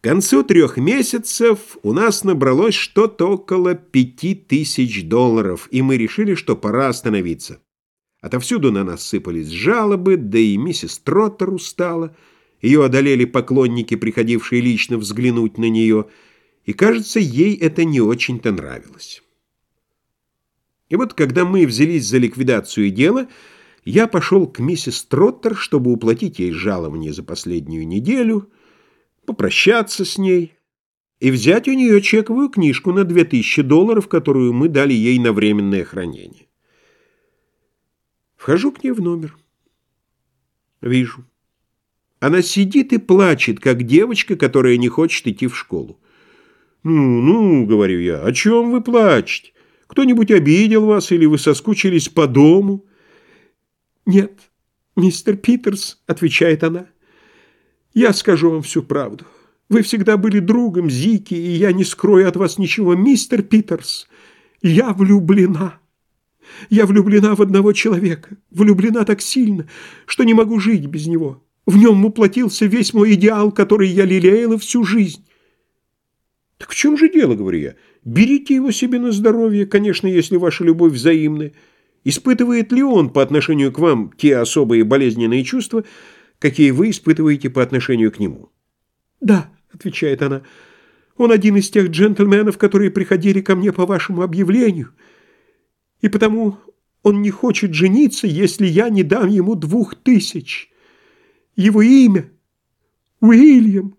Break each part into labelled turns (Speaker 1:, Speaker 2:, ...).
Speaker 1: К концу трех месяцев у нас набралось что-то около пяти тысяч долларов, и мы решили, что пора остановиться. Отовсюду на нас сыпались жалобы, да и миссис Троттер устала. Ее одолели поклонники, приходившие лично взглянуть на нее, и, кажется, ей это не очень-то нравилось. И вот, когда мы взялись за ликвидацию дела, я пошел к миссис Троттер, чтобы уплатить ей жалование за последнюю неделю — попрощаться с ней и взять у нее чековую книжку на 2000 долларов, которую мы дали ей на временное хранение. Вхожу к ней в номер. Вижу. Она сидит и плачет, как девочка, которая не хочет идти в школу. «Ну, ну, — говорю я, — о чем вы плачете? Кто-нибудь обидел вас или вы соскучились по дому?» «Нет, мистер Питерс, — отвечает она, — я скажу вам всю правду. Вы всегда были другом Зики, и я не скрою от вас ничего, мистер Питерс. Я влюблена. Я влюблена в одного человека, влюблена так сильно, что не могу жить без него. В нем уплотился весь мой идеал, который я лелеяла всю жизнь. Так в чем же дело, говорю я? Берите его себе на здоровье, конечно, если ваша любовь взаимная. Испытывает ли он по отношению к вам те особые болезненные чувства, какие вы испытываете по отношению к нему. «Да», — отвечает она, — «он один из тех джентльменов, которые приходили ко мне по вашему объявлению, и потому он не хочет жениться, если я не дам ему двух тысяч. Его имя — Уильям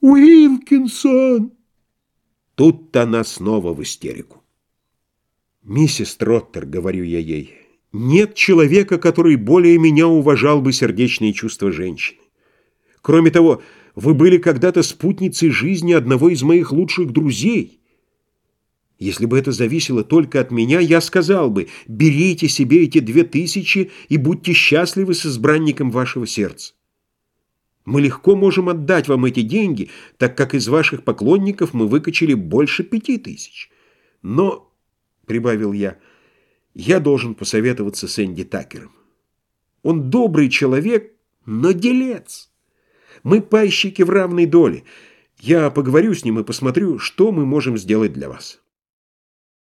Speaker 1: Уилкинсон». Тут-то она снова в истерику. «Миссис Троттер», — говорю я ей, — нет человека, который более меня уважал бы сердечные чувства женщины. Кроме того, вы были когда-то спутницей жизни одного из моих лучших друзей. Если бы это зависело только от меня, я сказал бы, берите себе эти две тысячи и будьте счастливы с избранником вашего сердца. Мы легко можем отдать вам эти деньги, так как из ваших поклонников мы выкачали больше пяти тысяч. Но, — прибавил я, — я должен посоветоваться с Энди Такером. Он добрый человек, но делец. Мы пайщики в равной доле. Я поговорю с ним и посмотрю, что мы можем сделать для вас».